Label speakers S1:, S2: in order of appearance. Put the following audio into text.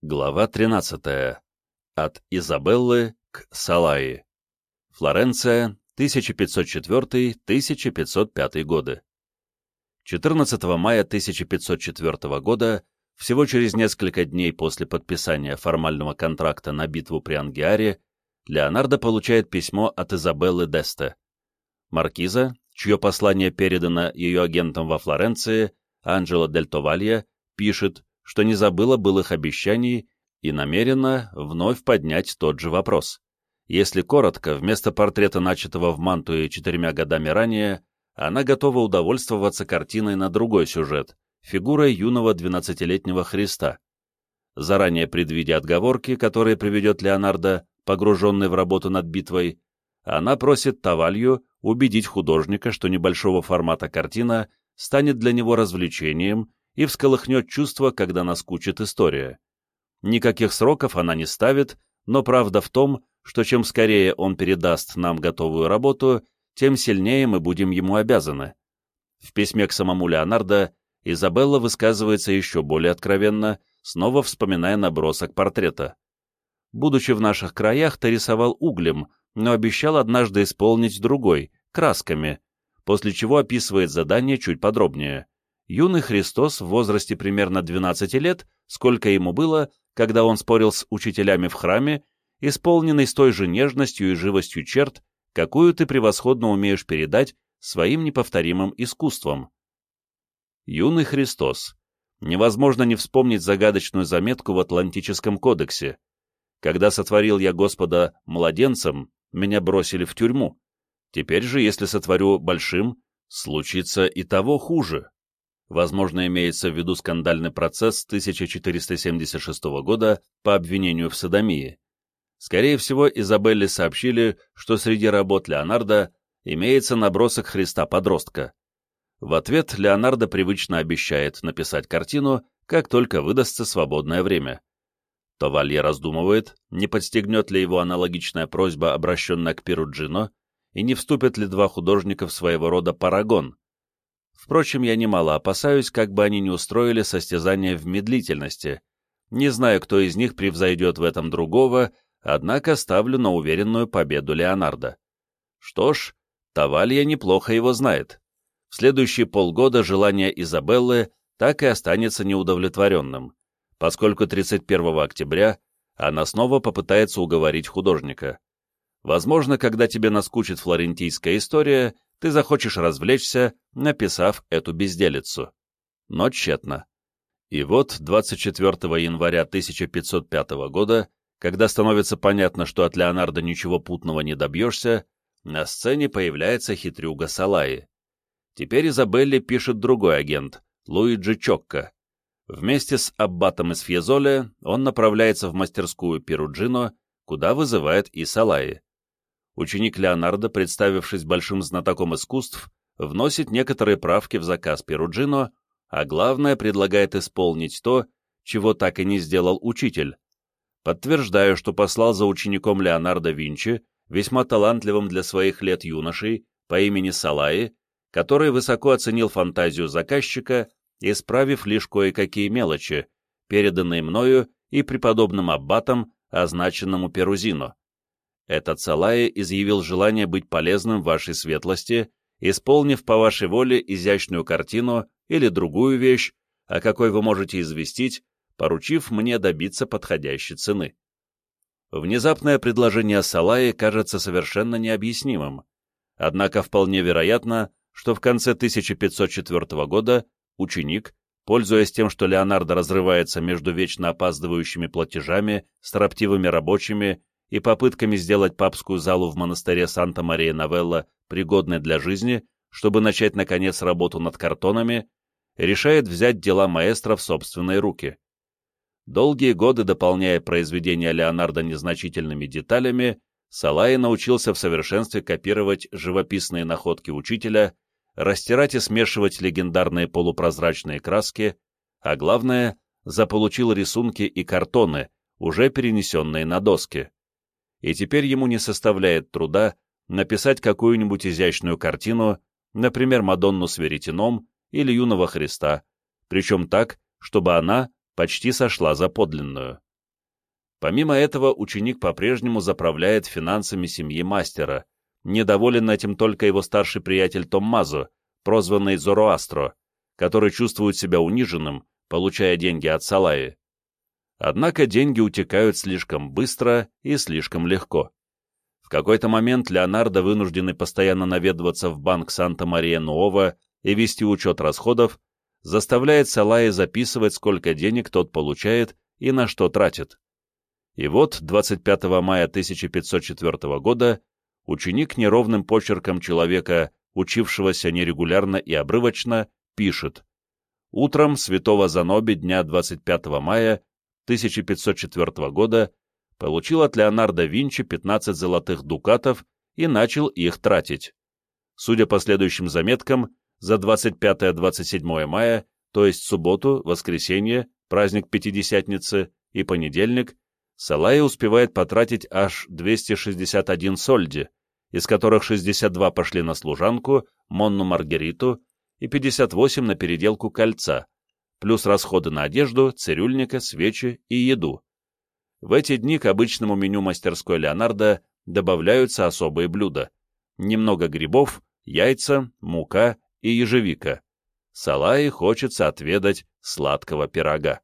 S1: Глава 13. От Изабеллы к Салаи. Флоренция, 1504-1505 годы. 14 мая 1504 года, всего через несколько дней после подписания формального контракта на битву при Ангиаре, Леонардо получает письмо от Изабеллы Десте. Маркиза, чье послание передано ее агентом во Флоренции, Анджело Дель Товалья, пишет, что не забыла былых обещаний и намерена вновь поднять тот же вопрос. Если коротко, вместо портрета, начатого в Мантуе четырьмя годами ранее, она готова удовольствоваться картиной на другой сюжет — фигурой юного двенадцатилетнего Христа. Заранее предвидя отговорки, которые приведет Леонардо, погруженный в работу над битвой, она просит Тавалью убедить художника, что небольшого формата картина станет для него развлечением и всколыхнет чувство, когда наскучит история. Никаких сроков она не ставит, но правда в том, что чем скорее он передаст нам готовую работу, тем сильнее мы будем ему обязаны. В письме к самому Леонардо Изабелла высказывается еще более откровенно, снова вспоминая набросок портрета. Будучи в наших краях, ты рисовал углем, но обещал однажды исполнить другой, красками, после чего описывает задание чуть подробнее юный Христос в возрасте примерно 12 лет, сколько ему было, когда он спорил с учителями в храме, исполненный с той же нежностью и живостью черт, какую ты превосходно умеешь передать своим неповторимым искусством. Юный Христос. Невозможно не вспомнить загадочную заметку в Атлантическом кодексе. Когда сотворил я Господа младенцем, меня бросили в тюрьму. Теперь же, если сотворю большим, случится и того хуже. Возможно, имеется в виду скандальный процесс 1476 года по обвинению в садомии. Скорее всего, Изабелле сообщили, что среди работ Леонардо имеется набросок Христа-подростка. В ответ Леонардо привычно обещает написать картину, как только выдастся свободное время. Товалье раздумывает, не подстегнет ли его аналогичная просьба, обращенная к Перуджино, и не вступят ли два художника в своего рода парагон, Впрочем, я немало опасаюсь, как бы они не устроили состязание в медлительности. Не знаю, кто из них превзойдет в этом другого, однако ставлю на уверенную победу Леонардо. Что ж, Тавалья неплохо его знает. В следующие полгода желание Изабеллы так и останется неудовлетворенным, поскольку 31 октября она снова попытается уговорить художника. Возможно, когда тебе наскучит флорентийская история, ты захочешь развлечься, написав эту безделицу. Но тщетно. И вот 24 января 1505 года, когда становится понятно, что от Леонардо ничего путного не добьешься, на сцене появляется хитрюга Салаи. Теперь Изабелле пишет другой агент, Луиджи Чокко. Вместе с аббатом из Фьезоле он направляется в мастерскую Перуджино, куда вызывает и Салаи ученик Леонардо, представившись большим знатоком искусств, вносит некоторые правки в заказ Перуджино, а главное предлагает исполнить то, чего так и не сделал учитель. Подтверждаю, что послал за учеником Леонардо Винчи, весьма талантливым для своих лет юношей, по имени Салаи, который высоко оценил фантазию заказчика, исправив лишь кое-какие мелочи, переданные мною и преподобным аббатом, означенному Перузино. Этот Салая изъявил желание быть полезным вашей светлости, исполнив по вашей воле изящную картину или другую вещь, о какой вы можете известить, поручив мне добиться подходящей цены. Внезапное предложение Салаи кажется совершенно необъяснимым, однако вполне вероятно, что в конце 1504 года ученик, пользуясь тем, что Леонардо разрывается между вечно опаздывающими платежами, строптивыми рабочими и попытками сделать папскую залу в монастыре Санта-Мария-Новелла пригодной для жизни, чтобы начать, наконец, работу над картонами, решает взять дела маэстро в собственные руки. Долгие годы дополняя произведения Леонардо незначительными деталями, Салай научился в совершенстве копировать живописные находки учителя, растирать и смешивать легендарные полупрозрачные краски, а главное, заполучил рисунки и картоны, уже перенесенные на доски и теперь ему не составляет труда написать какую-нибудь изящную картину, например, Мадонну с веретеном или юного Христа, причем так, чтобы она почти сошла за подлинную. Помимо этого, ученик по-прежнему заправляет финансами семьи мастера. Недоволен этим только его старший приятель Томмазо, прозванный Зороастро, который чувствует себя униженным, получая деньги от Салаи. Однако деньги утекают слишком быстро и слишком легко. В какой-то момент Леонардо, вынужденный постоянно наведываться в банк Санта-Мария-Нуова и вести учет расходов, заставляет Салаи записывать, сколько денег тот получает и на что тратит. И вот 25 мая 1504 года ученик неровным почерком человека, учившегося нерегулярно и обрывочно, пишет «Утром святого Заноби дня 25 мая 1504 года получил от Леонардо Винчи 15 золотых дукатов и начал их тратить. Судя по следующим заметкам, за 25-27 мая, то есть субботу, воскресенье, праздник Пятидесятницы и понедельник, Салая успевает потратить аж 261 сольди, из которых 62 пошли на служанку, Монну Маргариту, и 58 на переделку кольца, плюс расходы на одежду, цирюльника, свечи и еду. В эти дни к обычному меню мастерской Леонардо добавляются особые блюда. Немного грибов, яйца, мука и ежевика. Салае хочется отведать сладкого пирога.